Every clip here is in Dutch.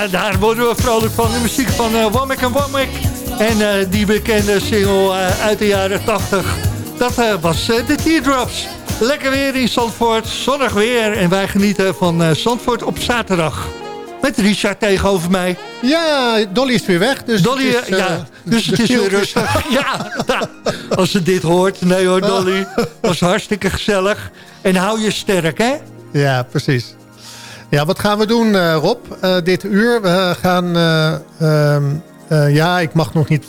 Ja, daar worden we vrolijk van. De muziek van uh, Womack en Womack. En eh, die bekende single eh, uit de jaren 80. Dat eh, was de Teardrops. Lekker weer in Zandvoort. Zonnig weer. En wij genieten van Zandvoort op zaterdag. Met Richard tegenover mij. Ja, Dolly is weer weg. Dus Dolly, het is, ja, dus het is weer rustig. ja, ja, als ze dit hoort. Nee hoor, Dolly. was hartstikke gezellig. En hou je sterk, hè? Ja, precies. Ja, wat gaan we doen, eh, Rob, eh, dit uur? We gaan... eh, ja, ik mag nog niet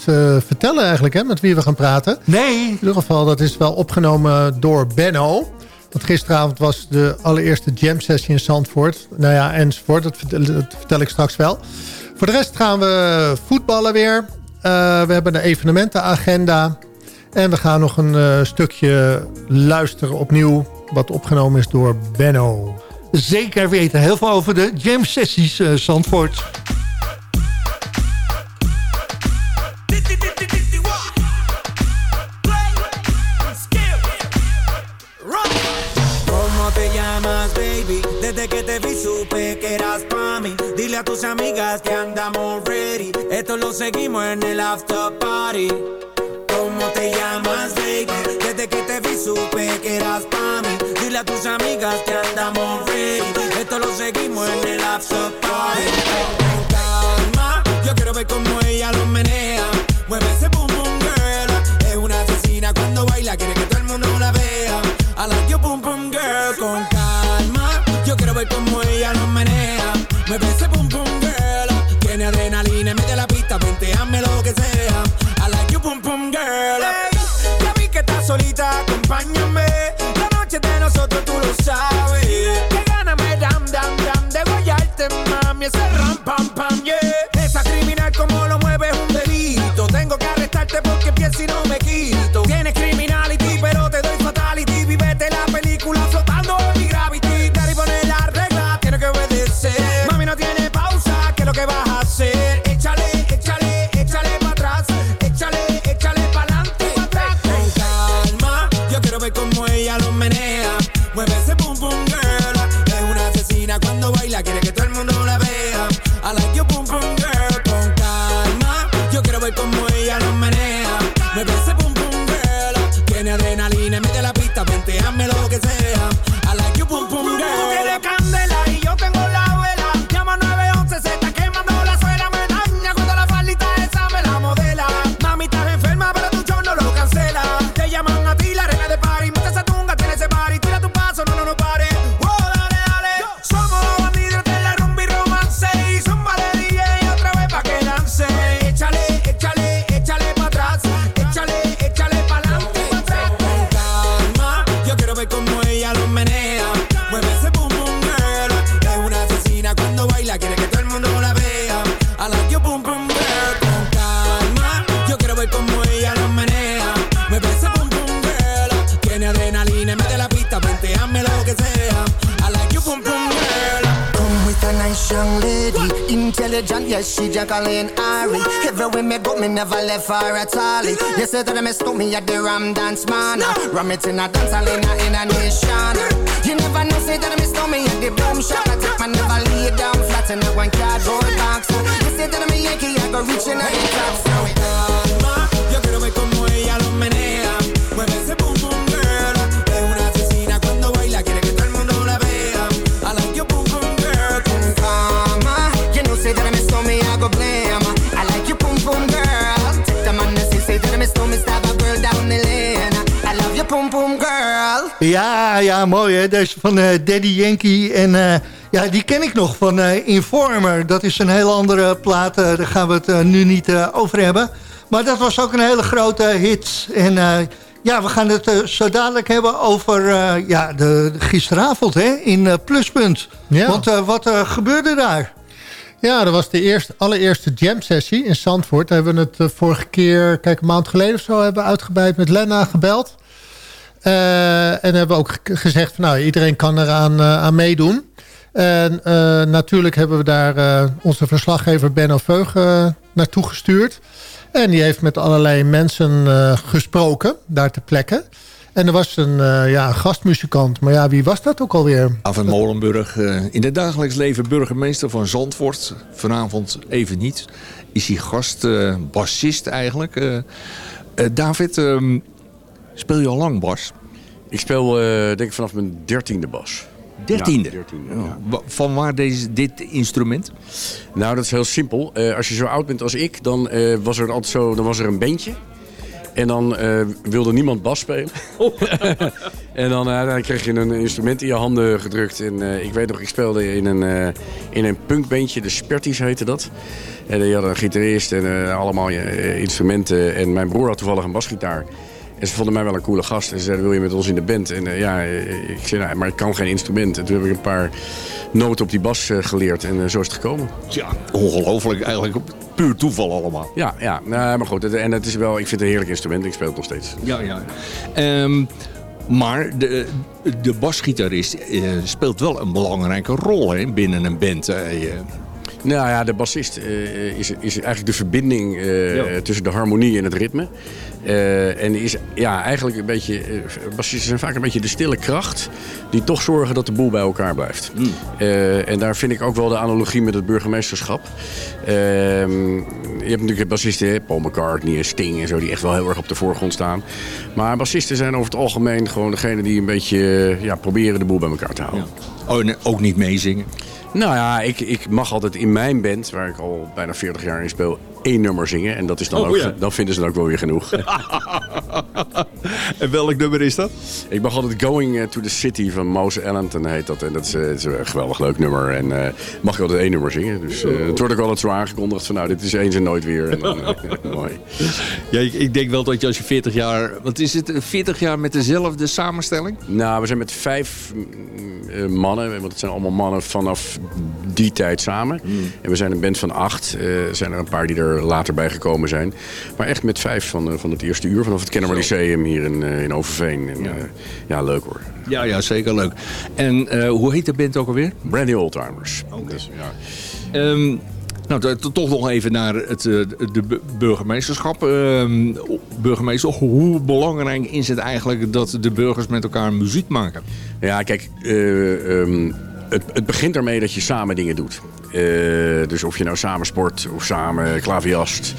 vertellen eigenlijk hè, met wie we gaan praten. Nee. In ieder geval, dat is wel opgenomen door Benno. Want gisteravond was de allereerste jam sessie in Zandvoort. Nou ja, enzovoort. Dat vertel, dat vertel ik straks wel. Voor de rest gaan we voetballen weer. We hebben een evenementenagenda. En we gaan nog een stukje luisteren opnieuw. Wat opgenomen is door Benno. Zeker weten. Heel veel over de jam sessies eh, Zandvoort. Desde que te vi supe que eras pa' mí. Dile a tus amigas que andamos ready. Esto lo seguimos en el after party. ¿Cómo te llamas, baby? Desde que te vi supe que eras pa' mí. Dile a tus amigas que andamos ready. Esto lo seguimos en el after party. Calma, yo quiero ver cómo ella lo menea. Mueve ese boom boom girl. Es una asesina cuando baila, quiere que todo el mundo la vea. I like your boom boom girl. Con calma, yo quiero ver cómo ella lo menea. Solita, acompáñame. Yes, she Jacqueline Ari. Everywhere me go, me never left her at all. You say that me stop me at the Ram Dance Man. Ram it in a dance hall in a, in a nation. You never know, say that me stop me at the boom shop. I take my never lay down flat in a one cardboard box. You say that me Yankee, I go reaching out the top. So calma, Ja, ja, mooi hè. Deze van eh, Daddy Yankee. En eh, ja, die ken ik nog van eh, Informer. Dat is een heel andere plaat. daar gaan we het nu niet over hebben. Maar dat was ook een hele grote hit. En ja, we gaan het zo dadelijk hebben over ja, de, gisteravond hè, in Pluspunt. Ja. Want wat gebeurde daar? Ja, dat was de eerste, allereerste jam sessie in Zandvoort. Daar hebben we het vorige keer, kijk een maand geleden of zo... hebben we uitgebreid met Lena gebeld. Eh, en hebben ook ge- gezegd van nou, iedereen kan eraan eh, aan meedoen. En eh, natuurlijk hebben we daar onze verslaggever Benno Veug naartoe gestuurd. En die heeft met allerlei mensen gesproken, daar ter plekke. En er was een, ja, gastmuzikant. Maar ja, wie was dat ook alweer? Van Molenburg, in het dagelijks leven burgemeester van Zandvoort. Vanavond even niet. Is hij gast, eh, bassist eigenlijk. David, ehm, speel je al lang bas? Ik speel eh, denk ik vanaf mijn dertiende bas. Dertiende? Ja, dertiende, Ja. Van waar deze, dit instrument? Nou, dat is heel simpel. Eh, als je zo oud bent als ik, dan, eh, was er altijd zo, dan was er een bandje. En dan wilde niemand bas spelen. en dan, dan kreeg je een instrument in je handen gedrukt. En ik weet nog, ik speelde in een, in een punkbandje, de Sperties heette dat. En die hadden een gitarist en allemaal instrumenten. En mijn broer had toevallig een basgitaar. En ze vonden mij wel een coole gast. En ze zeiden, wil je met ons in de band? En eh, ja, ik zei, nou, maar ik kan geen instrument. En toen heb ik een paar noten op die bas eh, geleerd. En eh, zo is het gekomen. Ja, ongelooflijk. Eigenlijk puur toeval allemaal. Ja, ja nou, maar goed. het- En het is wel, ik vind het een heerlijk instrument. Ik speel het nog steeds. Ja, ja. Ehm, maar de, de basgitarist speelt wel een belangrijke rol hè, binnen een band. Eh, Nou ja, de bassist eh, is, is eigenlijk de verbinding eh, Ja. tussen de harmonie en het ritme. Eh, en is ja, eigenlijk een beetje. eh, bassisten zijn vaak een beetje de stille kracht. die toch zorgen dat de boel bij elkaar blijft. Eh, en daar vind ik ook wel de analogie met het burgemeesterschap. Ehm, je hebt natuurlijk bassisten, Paul McCartney en Sting en zo. die echt wel heel erg op de voorgrond staan. Maar bassisten zijn over het algemeen gewoon degene die een beetje. eh, ja, proberen de boel bij elkaar te houden. Oh, en ook niet meezingen. Nou ja, ik, ik mag altijd in mijn band, waar ik al bijna 40 jaar in speel, één nummer zingen. En dat is dan, Oh, ook, ja. dan vinden ze dan ook wel weer genoeg. en welk nummer is dat? ik mag altijd Going eh, to the City van Mose Ellington heet dat. En dat is, eh, is een geweldig leuk nummer. En eh, mag ik altijd één nummer zingen. Dus eh, het wordt ook altijd zo aangekondigd van nou, dit is eens en nooit weer. En dan, mooi. Ja, ik, ik denk wel dat je als je 40 jaar... Wat is het? 40 jaar met dezelfde samenstelling? Nou, we zijn met vijf mm, mannen, want het zijn allemaal mannen vanaf die tijd samen. En we zijn een band van acht. Er zijn er een paar die er later bij gekomen zijn. Maar echt met vijf van, eh, van het eerste uur, vanaf het Kennemer Lyceum hier in, eh, in Overveen. En, ja. ja, leuk hoor. Ja, ja, zeker leuk. En eh, hoe heet de band ook alweer? Brand New Oldtimers. Dus, ja. Ehm, nou, to- to- toch nog even naar het eh, de bu- burgemeesterschap. Ehm, burgemeester, hoe belangrijk is het eigenlijk dat de burgers met elkaar muziek maken? Ja, kijk, eh, ehm, het, het begint ermee dat je samen dingen doet. Eh, dus of je nou samen sport of samen klaviast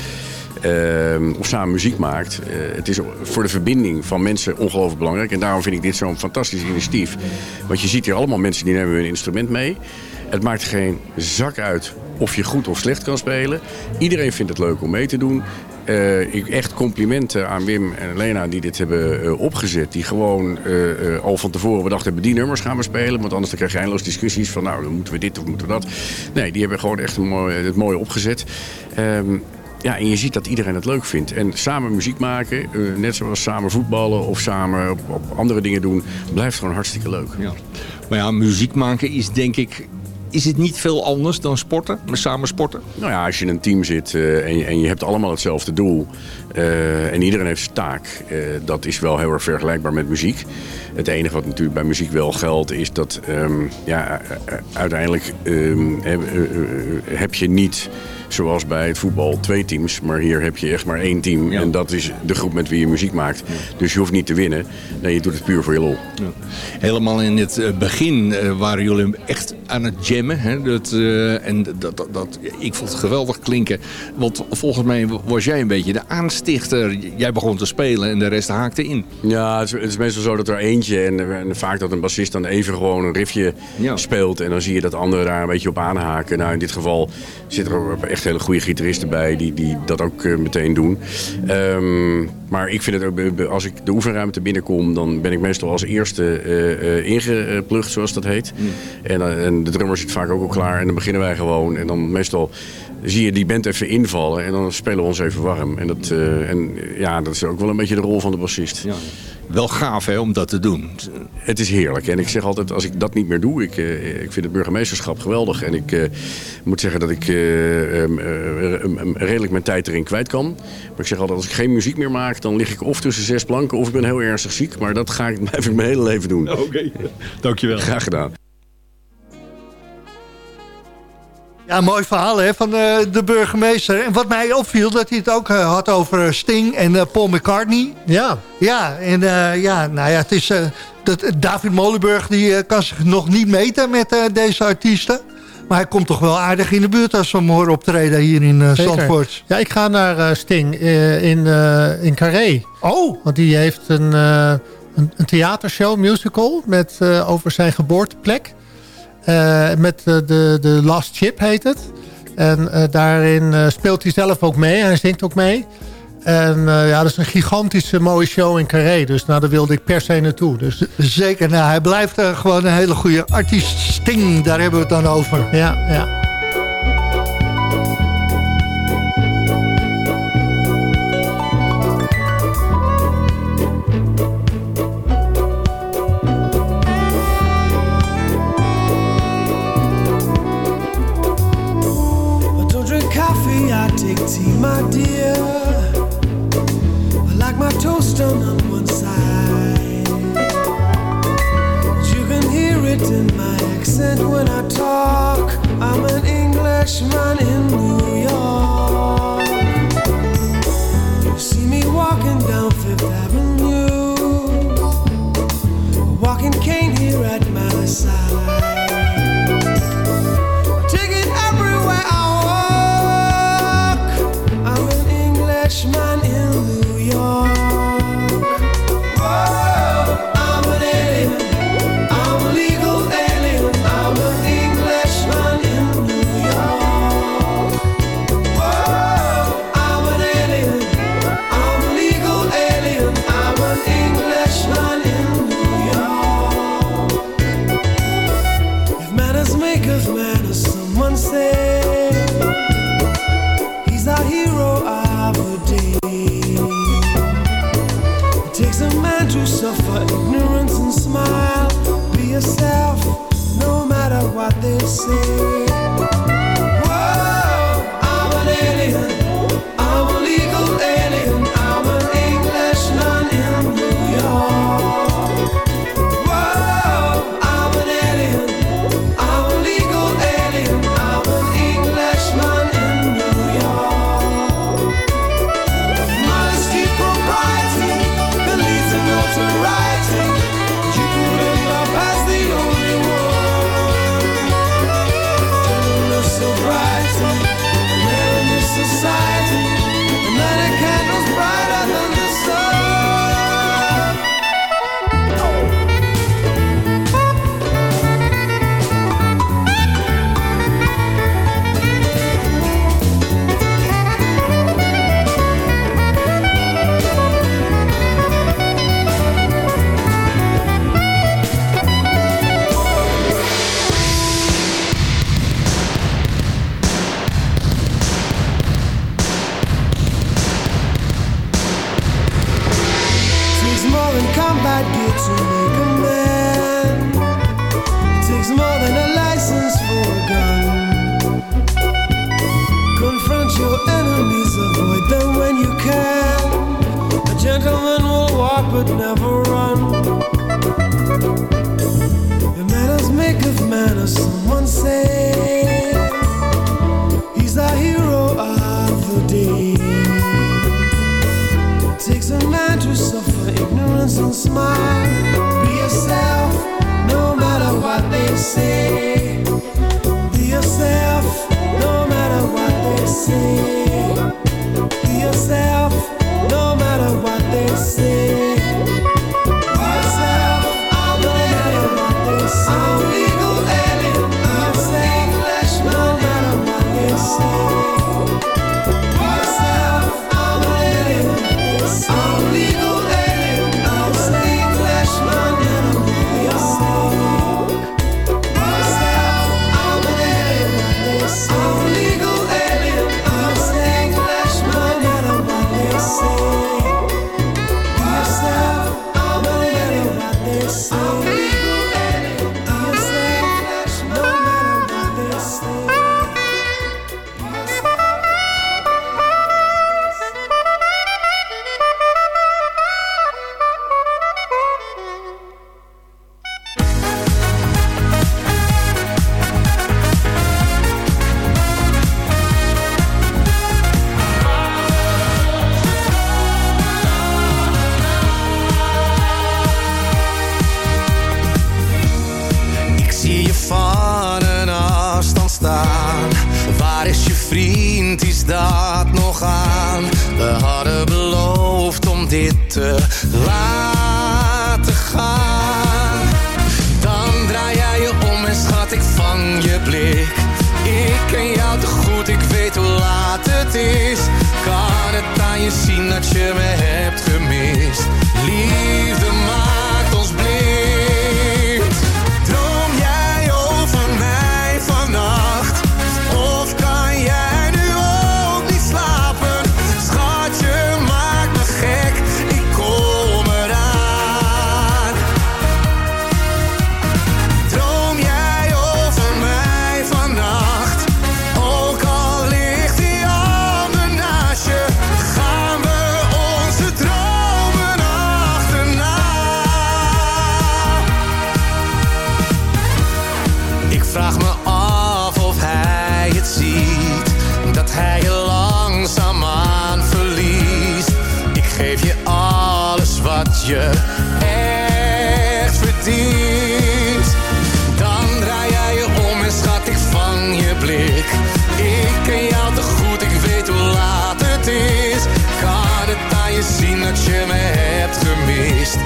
ehm, of samen muziek maakt. eh, het is voor de verbinding van mensen ongelooflijk belangrijk. En daarom vind ik dit zo'n fantastisch initiatief. Want je ziet hier allemaal mensen die nemen hun instrument mee. Het maakt geen zak uit of je goed of slecht kan spelen. Iedereen vindt het leuk om mee te doen. Eh, ik echt complimenten aan Wim en Lena die dit hebben eh, opgezet. Die gewoon eh, al van tevoren bedacht hebben, die nummers gaan we spelen. Want anders dan krijg je eindeloos discussies van nou, dan moeten we dit of moeten we dat. Nee, die hebben gewoon echt een het mooi opgezet. Ehm, ja, en je ziet dat iedereen het leuk vindt. En samen muziek maken, net zoals samen voetballen of samen op, op andere dingen doen, blijft gewoon hartstikke leuk. Ja. Maar ja, muziek maken is denk ik... Is het niet veel anders dan sporten? Maar samen sporten? Nou ja, als je in een team zit eh, en, je, en je hebt allemaal hetzelfde doel eh, en iedereen heeft zijn taak, eh, dat is wel heel erg vergelijkbaar met muziek. Het enige wat natuurlijk bij muziek wel geldt is dat ehm, ja, eh, uiteindelijk ehm, heb, je niet zoals bij het voetbal twee teams, maar hier heb je echt maar één team en dat is de groep met wie je muziek maakt. Dus je hoeft niet te winnen, nee, je doet het puur voor je lol. Helemaal in het begin waren jullie echt aan het jammen. Hè? Dat, en dat, dat, dat, ik vond het geweldig klinken. Want volgens mij was jij een beetje de Jij begon te spelen en de rest haakte in. Ja, het is, het is meestal zo dat er eentje en, en vaak dat een bassist dan even gewoon een riffje Ja. speelt. En dan zie je dat anderen daar een beetje op aanhaken. Nou, in dit geval zitten er ook echt hele goede gitaristen bij die, die dat ook eh, meteen doen. Ehm, maar ik vind het ook, als ik de oefenruimte binnenkom, dan ben ik meestal als eerste eh, ingeplucht, zoals dat heet. En, eh, en de drummer zit vaak ook al klaar en dan beginnen wij gewoon. En dan meestal zie je die band even invallen en dan spelen we ons even warm. En, dat, eh, en ja, dat is ook wel een beetje de rol van de bassist. Wel gaaf hè, om dat te doen. Het is heerlijk. En ik zeg altijd, als ik dat niet meer doe... ik, eh, ik vind het burgemeesterschap geweldig. En ik eh, moet zeggen dat ik eh, ehm, eh, eh, redelijk mijn tijd erin kwijt kan. Maar ik zeg altijd, als ik geen muziek meer maak... dan lig ik of tussen zes planken of ik ben heel ernstig ziek. Maar dat ga ik, blijf ik mijn hele leven doen. Oké, dankjewel. Graag gedaan. Ja, mooi verhaal hè, van eh, de burgemeester. En wat mij opviel, dat hij het ook eh, had over Sting en eh, Paul McCartney. Ja, Ja, en eh, ja, nou ja, het is... eh, dat, David Molenburg die, eh, kan zich nog niet meten met eh, deze artiesten. Maar hij komt toch wel aardig in de buurt als we hem horen optreden hier in eh zeker. Zandvoort. Ja, ik ga naar eh, Sting eh, in, eh, in Carré. Oh, Want die heeft een, eh, een, een theatershow, musical, met, eh, over zijn geboorteplek. Eh, met eh, de, de Last Chip heet het. En eh, daarin speelt hij zelf ook mee. Hij zingt ook mee. En ja, dat is een gigantische mooie show in Carré. Dus nou, daar wilde ik per se naartoe. Dus zeker. Nou, hij blijft gewoon een hele goede artiest. Sting, daar hebben we het dan over. ja, ja. My dear. I like my toast on zien dat je me hebt gemist.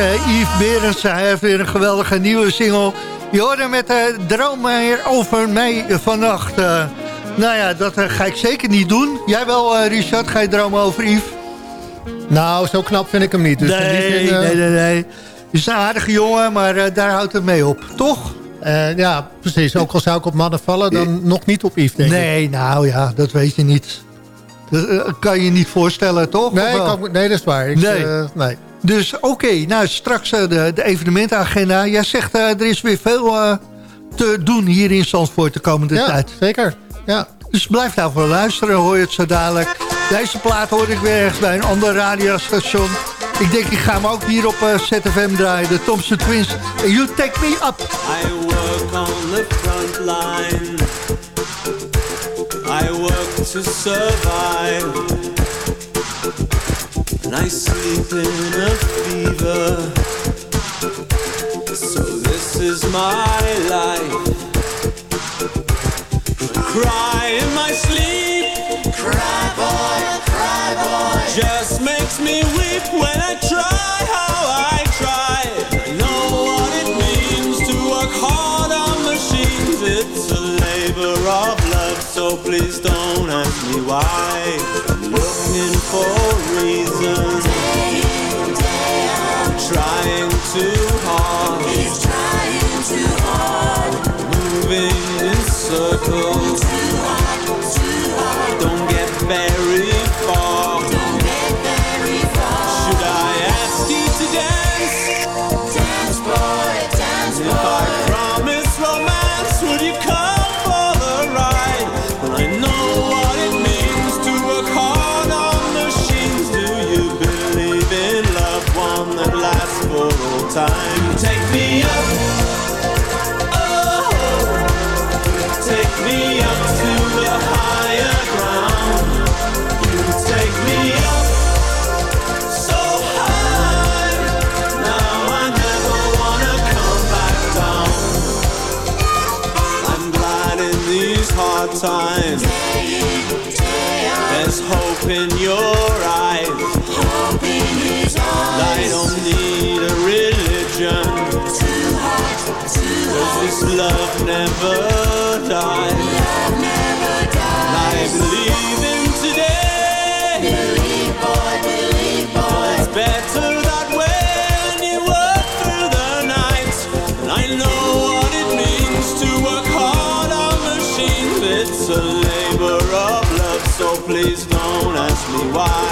Onze eigen Yves. Hij heeft weer een geweldige nieuwe single. Je hoorde met de droom over mij vannacht. Eh, nou ja, dat eh, ga ik zeker niet doen. Jij wel, Richard? Ga je dromen over Yves? Nou, zo knap vind ik hem niet. Dus nee, zin, nee, nee, nee. Je is een aardige jongen, maar daar houdt het mee op. Toch? ja, precies. Ook al zou ik op mannen vallen, dan nog niet op Yves, denk ik. Nee, nou ja, dat weet je niet. Dat kan je niet voorstellen, toch? Nee, kan nee, dat is waar. Ik, Nee. nee. Dus oké, nou straks eh, de, de evenementenagenda. Jij zegt eh, er is weer veel eh, te doen hier in Zandvoort de komende Ja, tijd. zeker. Ja. Dus blijf daarvoor luisteren, hoor je het zo dadelijk. Deze plaat hoor ik weer ergens bij een ander radiostation. Ik denk, ik ga hem ook hier op eh, ZFM draaien. De Thompson Twins. En You Take Me Up. I work on the front line. I work to survive. And I sleep in a fever. So this is my life. I cry in my sleep. Cry boy, cry boy. Just makes me weep when I try how I try. I know what it means to work hard on machines. It's a labor of love, so please don't ask me why. I'm looking for to times. There's hope in your eyes. I don't need a religion. Cause this love never dies. Why.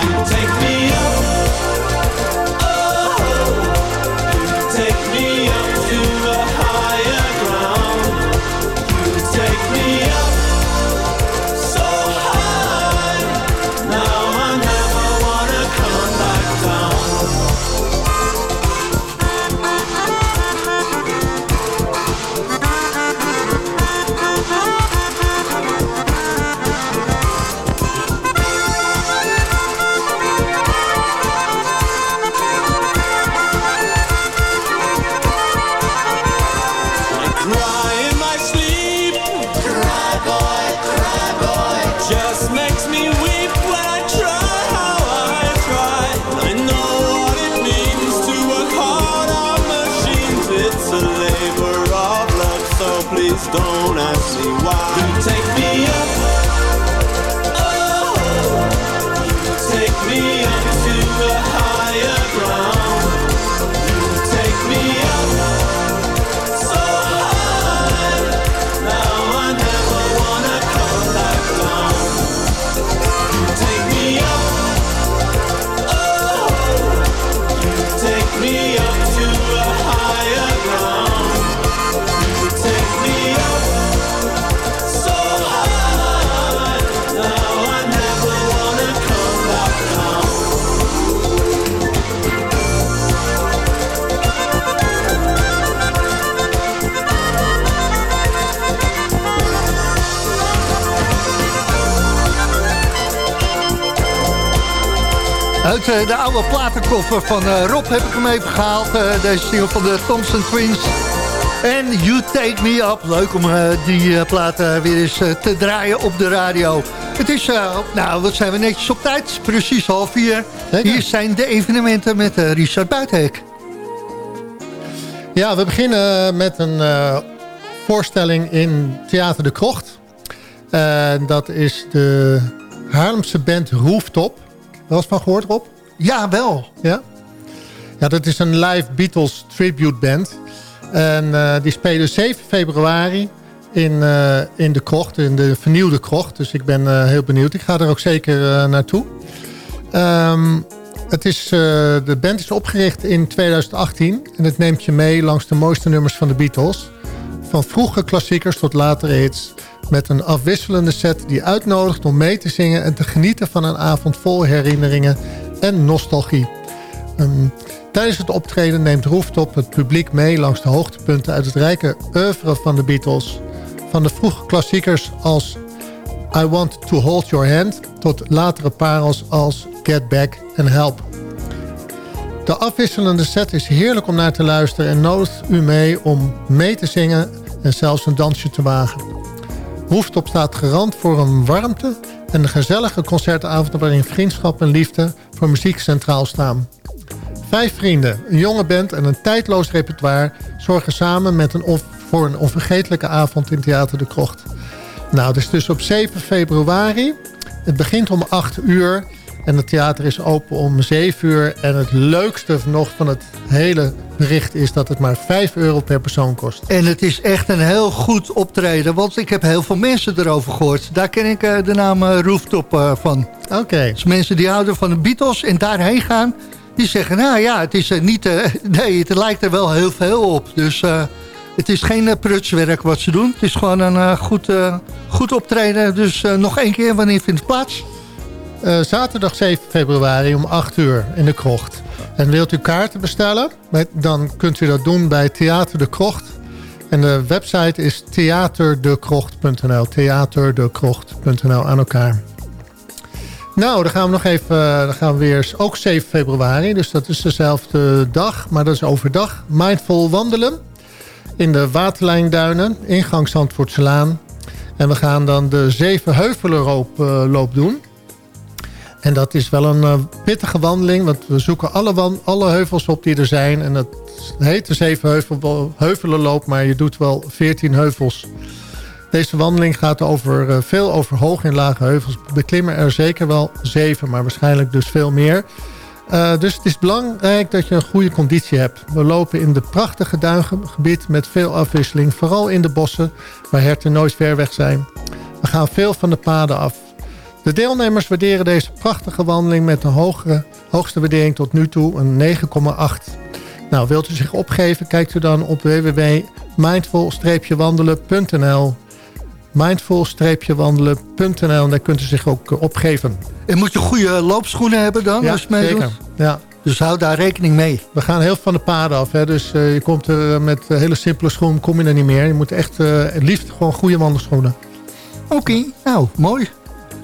De oude platenkoffer van eh, Rob heb ik hem even gehaald. eh, deze single van de Thompson Twins. En You Take Me Up. Leuk om eh, die eh, plaat eh, weer eens eh, te draaien op de radio. Het is, eh, nou, wat zijn we netjes op tijd? Precies half vier. Hier zijn de evenementen met eh, Richard Buitenhek. Ja, we beginnen met een eh, voorstelling in Theater de Krocht. Dat is de Haarlemse band Rooftop. Wel eens van gehoord, Rob? Ja, wel. Ja? Ja, dat is een live Beatles tribute band. En eh, die spelen 7 februari in, eh, in de krocht, in de vernieuwde krocht. Dus ik ben eh, heel benieuwd. Ik ga er ook zeker naartoe. Ehm, het is, de band is opgericht in 2018. En het neemt je mee langs de mooiste nummers van de Beatles. Van vroege klassiekers tot latere hits. Met een afwisselende set die uitnodigt om mee te zingen... en te genieten van een avond vol herinneringen en nostalgie. Ehm, tijdens het optreden neemt Rooftop het publiek mee... langs de hoogtepunten uit het rijke oeuvre van de Beatles. Van de vroege klassiekers als I Want To Hold Your Hand... tot latere parels als Get Back en Help. De afwisselende set is heerlijk om naar te luisteren... en nodigt u mee om mee te zingen en zelfs een dansje te wagen. Rooftop staat garant voor een warmte en een gezellige concertavond... waarin vriendschap en liefde voor muziek centraal staan. Vijf vrienden, een jonge band en een tijdloos repertoire... zorgen samen met een voor een onvergetelijke avond in Theater de Krocht. Nou, dus dus op 7 februari. Het begint om 8 uur en het theater is open om 7 uur. En het leukste nog van het hele bericht is dat het maar 5 euro per persoon kost. En het is echt een heel goed optreden. Want ik heb heel veel mensen erover gehoord. Daar ken ik eh, de naam eh, Rooftop eh, van. Oké. Dus mensen die houden van de Beatles en daarheen gaan... die zeggen, nou ja, het is niet... nee, het lijkt er wel heel veel op. Dus het is geen prutswerk wat ze doen. Het is gewoon een goed, goed optreden. Dus nog één keer, wanneer vindt het plaats? Eh, zaterdag 7 februari om 8 uur in de krocht. En wilt u kaarten bestellen? Dan kunt u dat doen bij Theater de Krocht. En de website is theaterdekrocht.nl. Theaterdekrocht.nl aan elkaar. Nou, dan gaan we nog even, dan gaan we weer, ook 7 februari, dus dat is dezelfde dag, maar dat is overdag. Mindful wandelen in de Waterlijnduinen, ingang Zandvoortselaan. En we gaan dan de Zeven Heuvelenloop loop doen. En dat is wel een eh, pittige wandeling, want we zoeken alle, alle heuvels op die er zijn. En dat heet de Zeven Heuvel, Heuvelenloop, maar je doet wel 14 heuvels. Deze wandeling gaat over, eh, veel over hoge en lage heuvels. We beklimmen er zeker wel zeven, maar waarschijnlijk dus veel meer. Eh, dus het is belangrijk dat je een goede conditie hebt. We lopen in de prachtige duingebied met veel afwisseling. Vooral in de bossen, waar herten nooit ver weg zijn. We gaan veel van de paden af. De deelnemers waarderen deze prachtige wandeling met de hoogste waardering tot nu toe, een 9,8. Nou, wilt u zich opgeven, kijkt u dan op www.mindful-wandelen.nl mindful-wandelen.nl en daar kunt u zich ook eh, opgeven. En moet je goede loopschoenen hebben dan, Ja, als je meedoet? zeker. Ja. Dus hou daar rekening mee. We gaan heel van de paden af. Hè? Dus eh, je komt er met eh, hele simpele schoenen kom je er niet meer. Je moet echt eh, het liefst gewoon goede wandelschoenen. Oké, nou, mooi.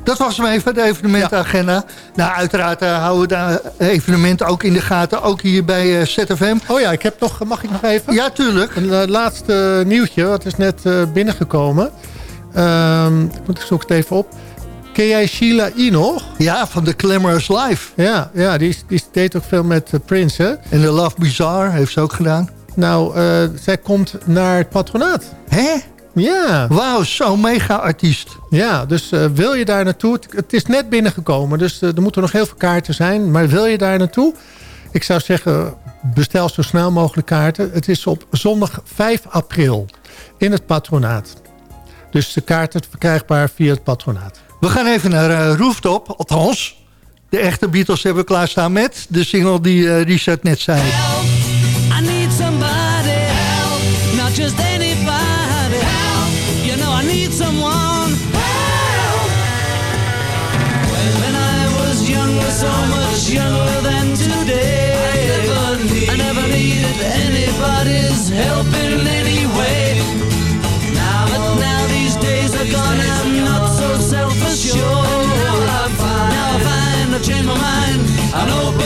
Dat was hem even, de evenementagenda. Nou, uiteraard eh, houden we daar eh, evenementen ook in de gaten. Ook hier bij eh, ZFM. Oh ja, ik heb nog, mag ik nog even? Ja, tuurlijk. Een laatste nieuwtje, wat is net binnengekomen. ik moet ik zoek het even op. Ken jij Sheila I nog? Ja, van The Clamorous Life. Ja, ja die, die deed ook veel met Prince, hè? En The Love Bizarre heeft ze ook gedaan. Nou, zij komt naar het patronaat. Hè? Ja. Wauw, zo'n mega-artiest. Ja, dus eh, wil je daar naartoe? Het, is net binnengekomen, dus eh, er moeten nog heel veel kaarten zijn. Maar wil je daar naartoe? Ik zou zeggen, bestel zo snel mogelijk kaarten. Het is op zondag 5 april in het patronaat. Dus de kaarten verkrijgbaar via het patronaat. We gaan even naar uh, Rooftop, althans. De echte Beatles hebben we klaarstaan met de single die Richard net zei. I know.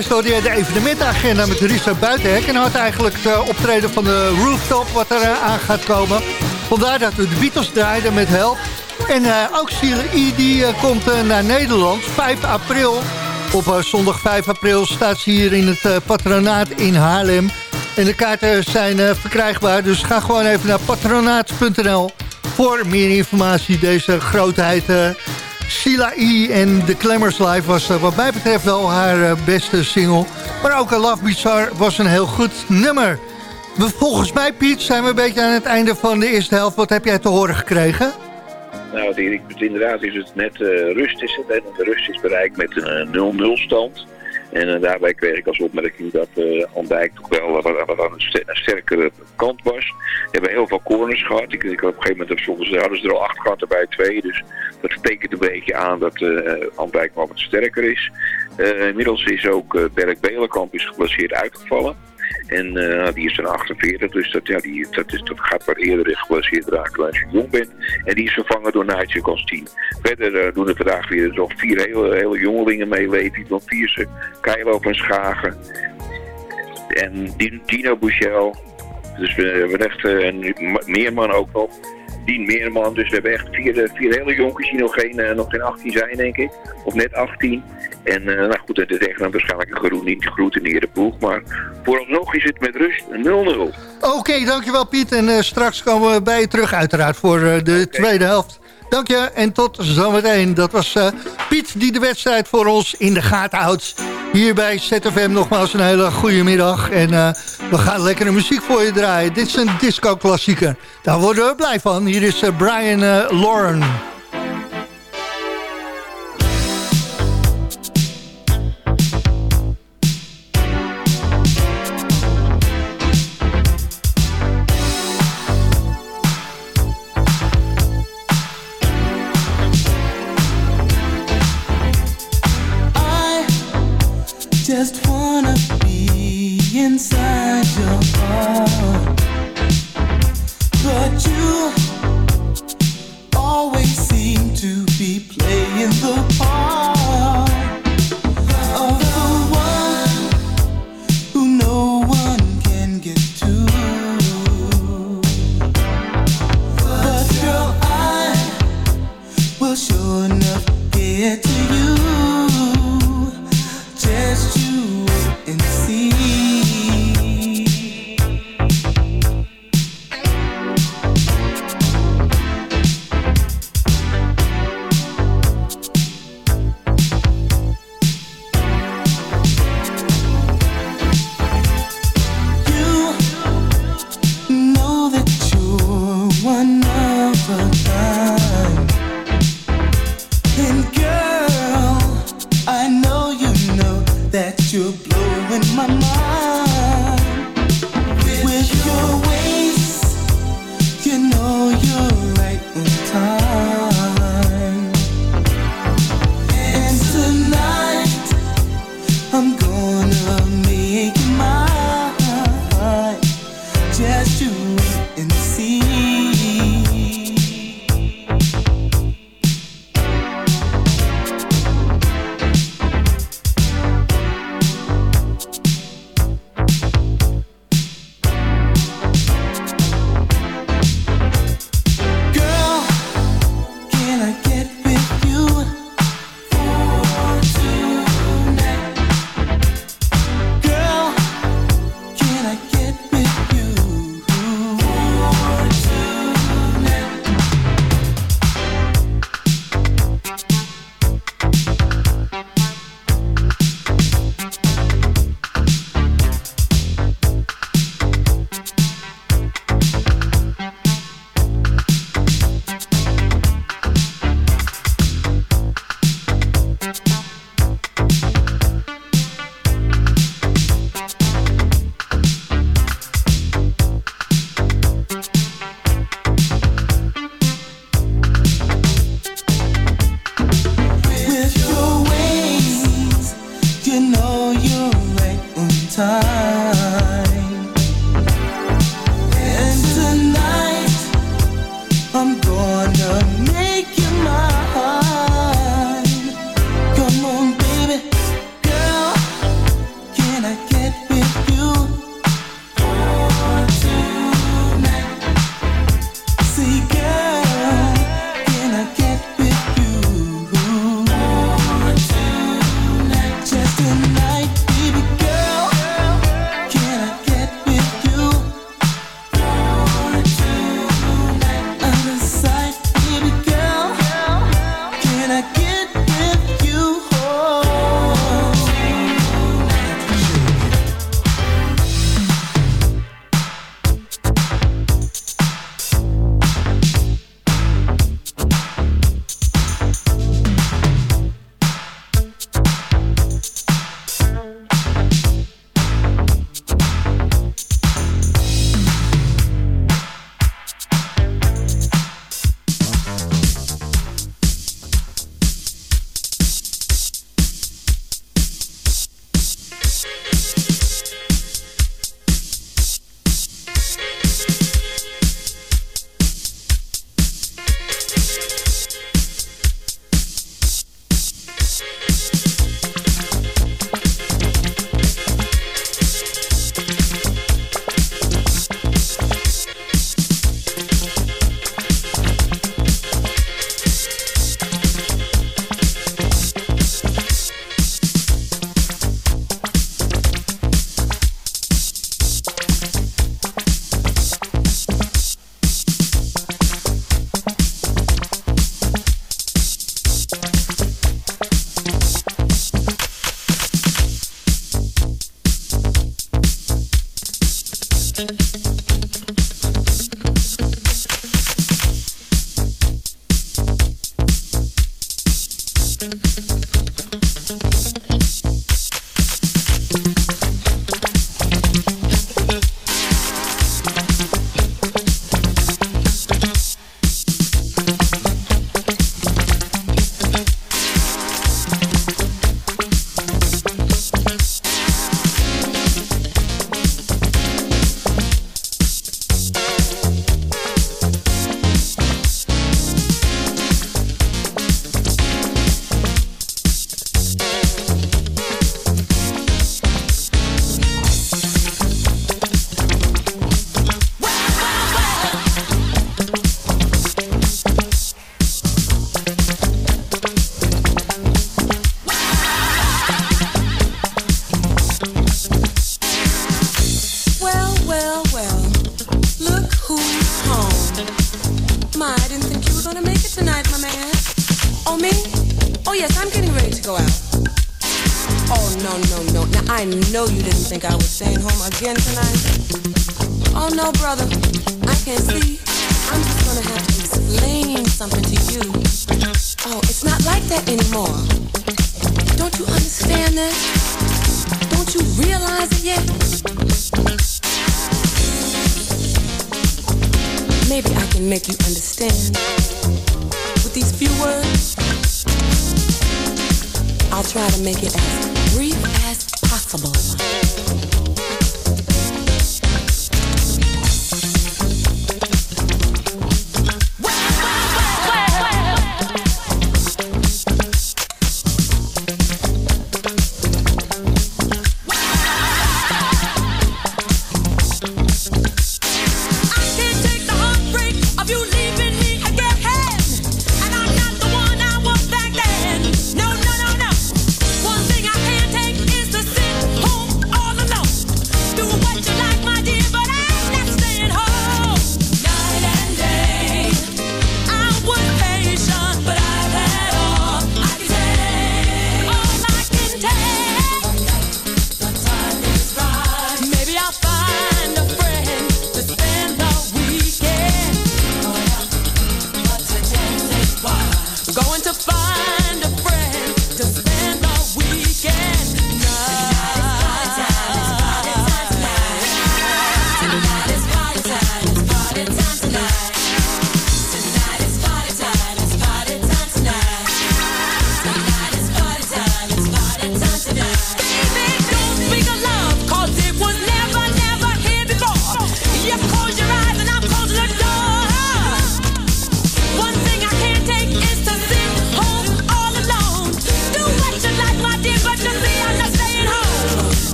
Zojuist hoorde de evenementenagenda met Richard Buitenhek. En had eigenlijk het optreden van de rooftop wat er aan gaat komen. Vandaar dat we de Beatles draaiden met Help. En uh, ook Sheila die uh, komt naar Nederland, 5 april. Op zondag 5 april staat ze hier in het patronaat in Haarlem. En de kaarten zijn verkrijgbaar, dus ga gewoon even naar patronaat.nl... voor meer informatie, deze grootheid... Sheila E. en The Clammers Live was wat mij betreft wel haar beste single. Maar ook Love Bizarre was een heel goed nummer. Volgens mij, Piet, zijn we een beetje aan het einde van de eerste helft. Wat heb jij te horen gekregen? Nou, inderdaad is het net uh, rust is het. De rust is bereikt met een 0-0 stand. En uh, daarbij kreeg ik als opmerking dat uh, toch wel wat, wat aan een, st een, sterkere kant was. We hebben heel veel corners gehad. Ik, ik op een gegeven moment hadden ze er al acht gehad, erbij twee. Dus dat tekent een beetje aan dat uh, Andijk wel wat sterker is. inmiddels is ook Berk Belenkamp is uitgevallen. En uh, die is van 48, dus dat, ja, die, dat, is, dat gaat wat eerder geblesseerd raken als je jong bent. En die is vervangen door als 10. Verder uh, doen er vandaag weer nog vier hele, jongelingen mee. Levi van Vierse, Keilo van Schagen en Dino Bouchel. Dus we hebben echt een Meerman ook nog. Dien Meerman. Dus we hebben echt vier, vier hele jonkies die nog geen, nog geen 18 zijn, denk ik. Of net 18. En uh, nou goed, het is echt dan waarschijnlijk een groen, niet geroutineerde ploeg. Maar vooralsnog is het met rust 0-0. Oké, okay, dankjewel Piet. En uh, straks komen we bij je terug uiteraard voor uh, de okay. tweede helft. Dank je en tot zometeen. Dat was Piet die de wedstrijd voor ons in de gaten houdt. Hier bij ZFM nogmaals een hele goede middag. En we gaan lekkere muziek voor je draaien. Dit is een disco-klassieker. Daar worden we blij van. Hier is Brian Lauren. Of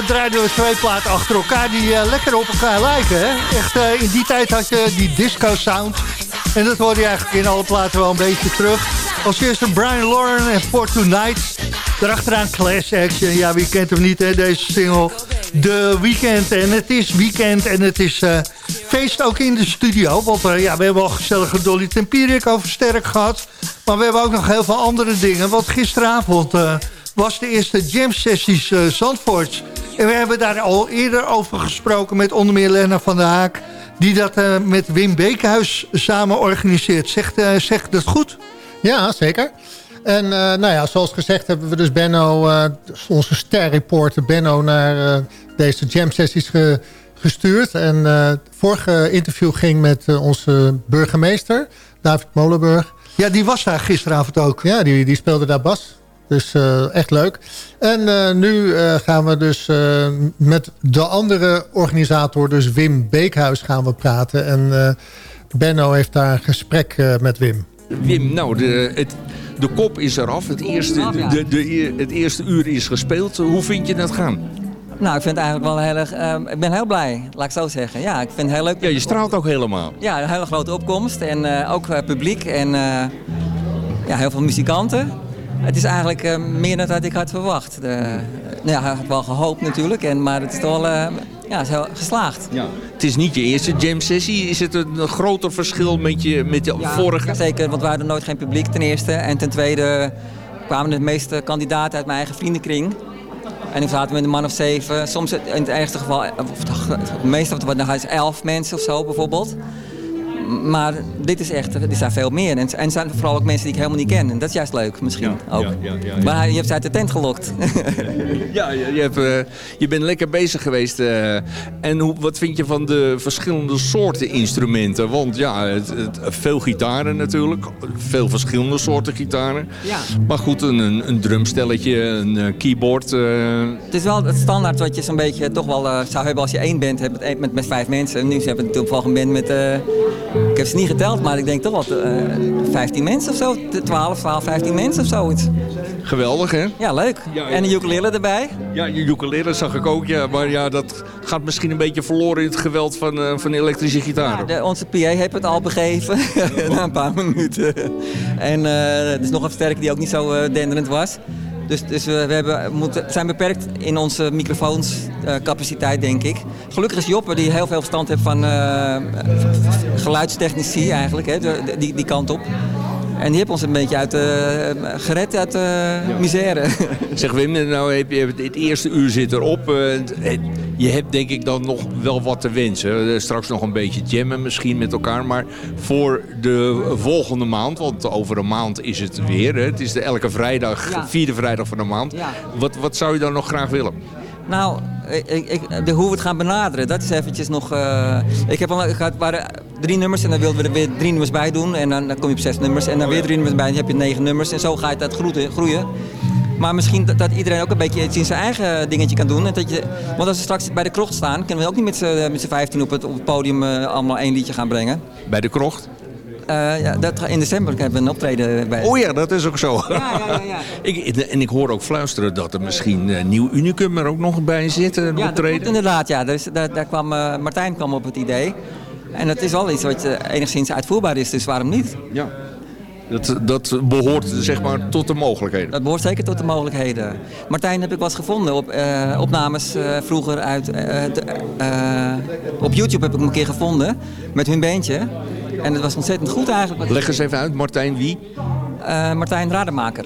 Zo draaiden we twee platen achter elkaar die eh, lekker op elkaar lijken. Hè? Echt, eh, in die tijd had je die disco sound. En dat hoorde je eigenlijk in alle platen wel een beetje terug. Als eerste Brian Lauren en For Tonight. Daarachteraan Class Action. Ja, wie kent hem niet, hè, deze single. De Weekend. En het is weekend en het is eh, feest ook in de studio. Want eh, ja, we hebben al gezellige Dolly Tempierik over sterk gehad. Maar we hebben ook nog heel veel andere dingen. Want gisteravond eh, was de eerste jam sessies eh Zandvoorts. En we hebben daar al eerder over gesproken met onder meer Lena van der Haak. Die dat eh, met Wim Beekhuis samen organiseert. Zegt, eh, zegt dat goed? Ja, zeker. En eh, nou ja, zoals gezegd hebben we dus Benno, onze sterreporter Benno, naar deze jam sessies ge- gestuurd. En het vorige interview ging met onze burgemeester, David Molenburg. Ja, die was daar gisteravond ook. Ja, die, die speelde daar bas. Dus eh, echt leuk. En eh, nu eh, gaan we dus eh, met de andere organisator, dus Wim Beekhuis, gaan we praten. En eh, Benno heeft daar een gesprek eh, met Wim. Wim, nou, de, het, de kop is eraf. Het eerste, de, de, het eerste uur is gespeeld. Hoe vind je dat gaan? Nou, ik vind het eigenlijk wel heel erg... ehm, ik ben heel blij, laat ik zo zeggen. Ja, ik vind het heel leuk. Ja, je straalt ook helemaal. Ja, een hele grote opkomst. En eh, ook publiek en eh, ja, heel veel muzikanten. Het is eigenlijk eh, meer dan dat ik had verwacht. De, nou ja, ik had wel gehoopt natuurlijk, en, maar het is toch wel eh, ja, heel geslaagd. Ja. Het is niet je eerste jam sessie. Is het een, groter verschil met, je, met de vorige? Zeker, want we hadden nooit geen publiek ten eerste. En ten tweede kwamen de meeste kandidaten uit mijn eigen vriendenkring. En ik zaten met een man of zeven. Soms in het ergste geval, of het meeste wat er is elf mensen of zo bijvoorbeeld. Maar dit is echt, er zijn veel meer. En, en zijn vooral ook mensen die ik helemaal niet ken. En dat is juist leuk misschien ook. ja, ja, ja. Maar je hebt ze uit de tent gelokt. Ja, je, je, hebt, eh, je bent lekker bezig geweest. eh. en hoe, wat vind je van de verschillende soorten instrumenten? Want ja, het, het- veel gitaren natuurlijk. Veel verschillende soorten gitaren. Ja. Maar goed, een, een, een drumstelletje, een eh, keyboard. Het is wel het standaard wat je zo'n beetje toch wel zou hebben als je één band hebt met, met, met vijf mensen. Nu hebben we toevallig een band met, ik heb ze niet geteld, maar ik denk toch wel eh 15 mensen of zo. 12, 12, 15 mensen of zoiets. geweldig, hè? Ja, leuk. En een ukulele erbij. Ja, je ukulele zag ik ook, ja. Maar ja, dat gaat misschien een beetje verloren in het geweld van, eh, van elektrische gitaren. De, onze PA heeft het al begeven na een paar minuten. En eh er is nog een versterker die ook niet zo eh, denderend was. Dus, dus we, we hebben, moeten, zijn beperkt in onze microfoonscapaciteit, denk ik. Gelukkig is Joppe, die heel veel verstand heeft van eh, geluidstechnici eigenlijk, hè, de- die, die kant op. En die heeft ons een beetje uit, eh, gered uit de misère. Zeg Wim, nou heb je het eerste uur zit erop. Je hebt denk ik dan nog wel wat te wensen. Eh, Straks nog een beetje jammen misschien met elkaar. Maar voor de volgende maand, want over een maand is het weer. Hè? Het is de elke vrijdag, Ja. vierde vrijdag van de maand. Ja. Wat, wat zou je dan nog graag willen? Nou, ik, ik, de, hoe we het gaan benaderen, dat is eventjes nog... eh, ik heb al, ik had, waren drie nummers en dan wilden we er weer drie nummers bij doen. En dan, dan kom je op zes nummers en dan weer drie nummers bij en dan heb je negen nummers. En zo gaat dat groeien. Maar misschien dat, dat iedereen ook een beetje iets in zijn eigen dingetje kan doen. En dat je, want als we straks bij de krocht staan, kunnen we ook niet met z'n z'n vijftien op het, op het podium eh, allemaal één liedje gaan brengen. Bij de krocht? Eh, ja, dat, in december hebben we een optreden bij. Oh ja, dat is ook zo. Ja, ja, ja. ja. ik, en ik hoor ook fluisteren dat er misschien nieuw unicum er ook nog bij zit. Een Ja, optreden. inderdaad. Ja. Dus, daar, daar kwam, eh, Martijn kwam op het idee. En dat is wel iets wat eh, enigszins uitvoerbaar is, dus waarom niet? Ja. Dat, dat behoort zeg maar tot de mogelijkheden. Dat behoort zeker tot de mogelijkheden. Martijn heb ik eens gevonden op eh, opnames eh, vroeger uit... eh, op YouTube heb ik hem een keer gevonden met hun bandje. En dat was ontzettend goed eigenlijk. Leg eens even uit, Martijn wie? Martijn Rademaker.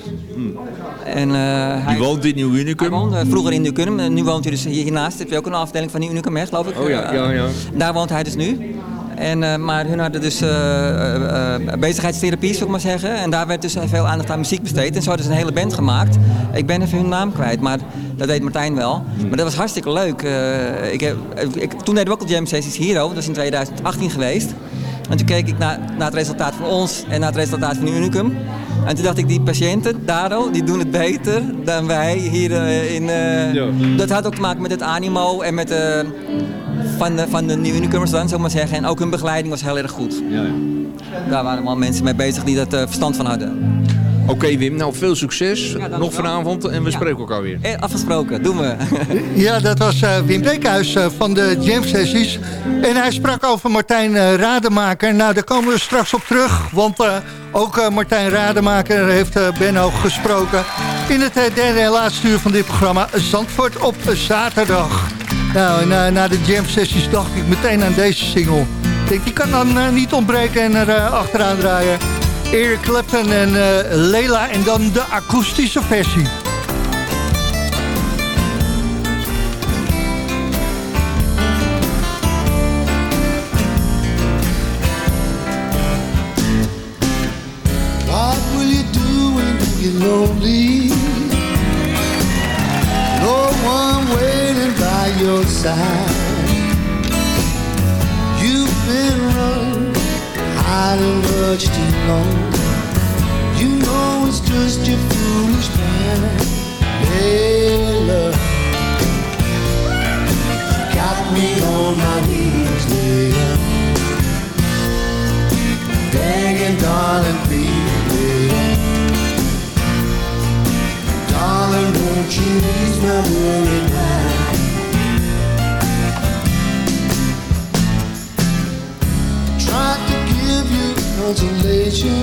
En, eh, hij, Die woont in Nieuw Unicum. Hij woonde vroeger in Unicum. En nu woont hij dus hier hiernaast. Heb je ook een afdeling van Nieuw Unicum, hè, geloof ik? Oh ja, ja, ja. Daar woont hij dus nu. En, eh, maar hun hadden dus eh, eh, bezigheidstherapie, zou ik maar zeggen. En daar werd dus veel aandacht aan muziek besteed. En zo hadden ze een hele band gemaakt. Ik ben even hun naam kwijt, maar dat deed Martijn wel. Maar dat was hartstikke leuk. Ik heb, ik, toen deden we ook al jam ook. Dat is in 2018 geweest. En toen keek ik naar, naar het resultaat van ons en naar het resultaat van Unicum. En toen dacht ik, die patiënten, Daro, die doen het beter dan wij hier in... Dat had ook te maken met het animo en met de, van de, van de nieuwe Unicumers dan, zou ik maar zeggen. En ook hun begeleiding was heel erg goed. Daar waren allemaal mensen mee bezig die dat eh, verstand van hadden. Oké Wim, nou veel succes. Nog vanavond en we spreken elkaar weer. Eh, afgesproken, doen we. Ja, dat was eh, Wim Beekhuis eh, van de Jam Sessies. En hij sprak over Martijn Rademaker. Nou, daar komen we straks op terug. Want eh, ook eh, Martijn Rademaker heeft eh, Benno gesproken. In het derde en laatste uur van dit programma Zandvoort op zaterdag. Nou, en, eh, na de jam sessies dacht ik meteen aan deze single. Ik denk, die kan dan eh, niet ontbreken en er eh, achteraan draaien. Eric Clapton en Leila en dan de akoestische versie. Side. You've been running, hiding much too long. You know it's just your foolish pride. Layla, got me on my knees, Layla. Begging, darling, please. Darling, won't you ease my worry mind? Give you consolation.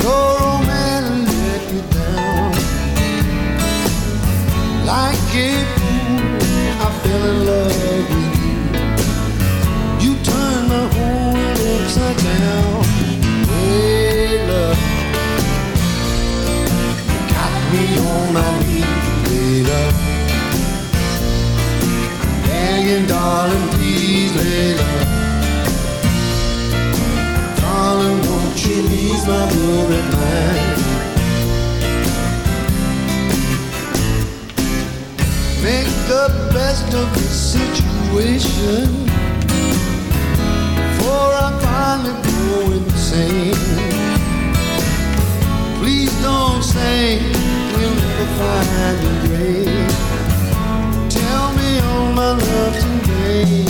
Your old man let you down. Like a fool, I fell in love with you. You turned my whole world upside down. Best of the situation before I finally go insane. Please don't say we'll never find a grave. Tell me all my love today,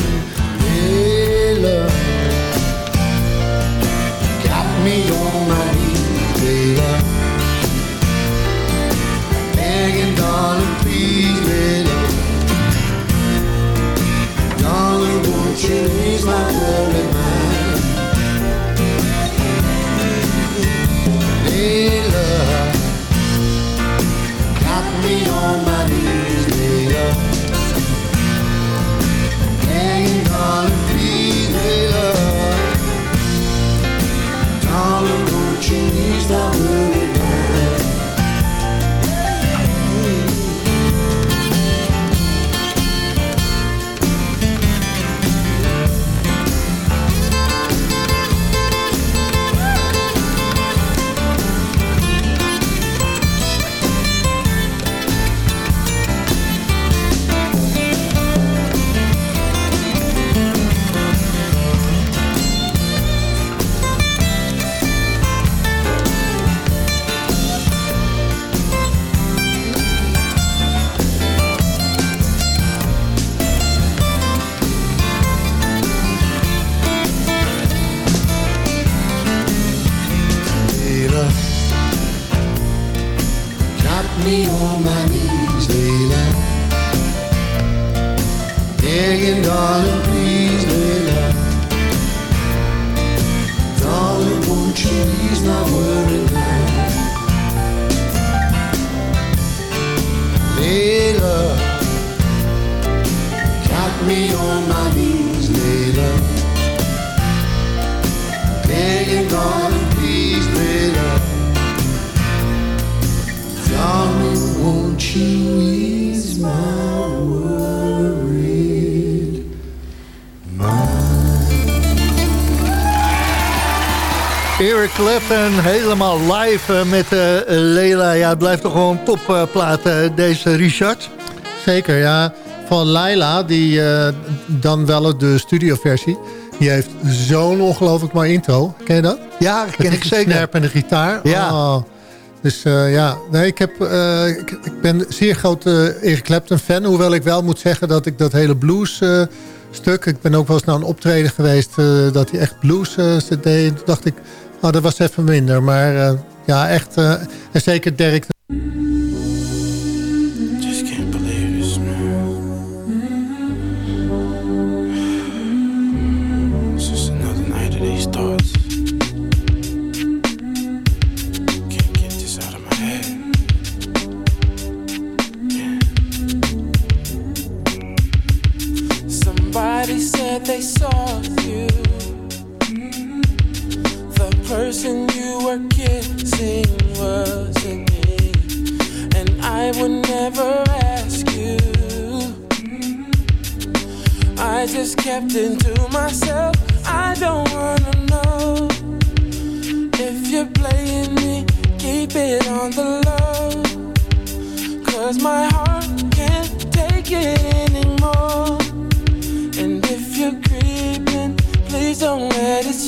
helemaal live eh, met eh, Leila. Ja, het blijft toch gewoon topplaat eh, deze Richard. Zeker, ja. Van Laila, die dan wel de studioversie. Die heeft zo'n ongelooflijk mooi intro. Ken je dat? Ja, dat ken ik zeker. snerp en de gitaar. Ja. Oh. Dus ja, nee, ik, heb, eh, ik, ik ben zeer groot eh, Eric Clapton fan. Hoewel ik wel moet zeggen dat ik dat hele blues stuk... Ik ben ook wel eens naar een optreden geweest dat hij echt blues deed. Toen dacht ik, oh, dat was even minder. Maar eh, ja, echt... eh, en zeker Derek person you were kissing wasn't me, and I would never ask you. I just kept it to myself. I don't wanna know if you're playing me. Keep it on the low, cause my heart can't take it anymore. And if you're creeping, please don't let it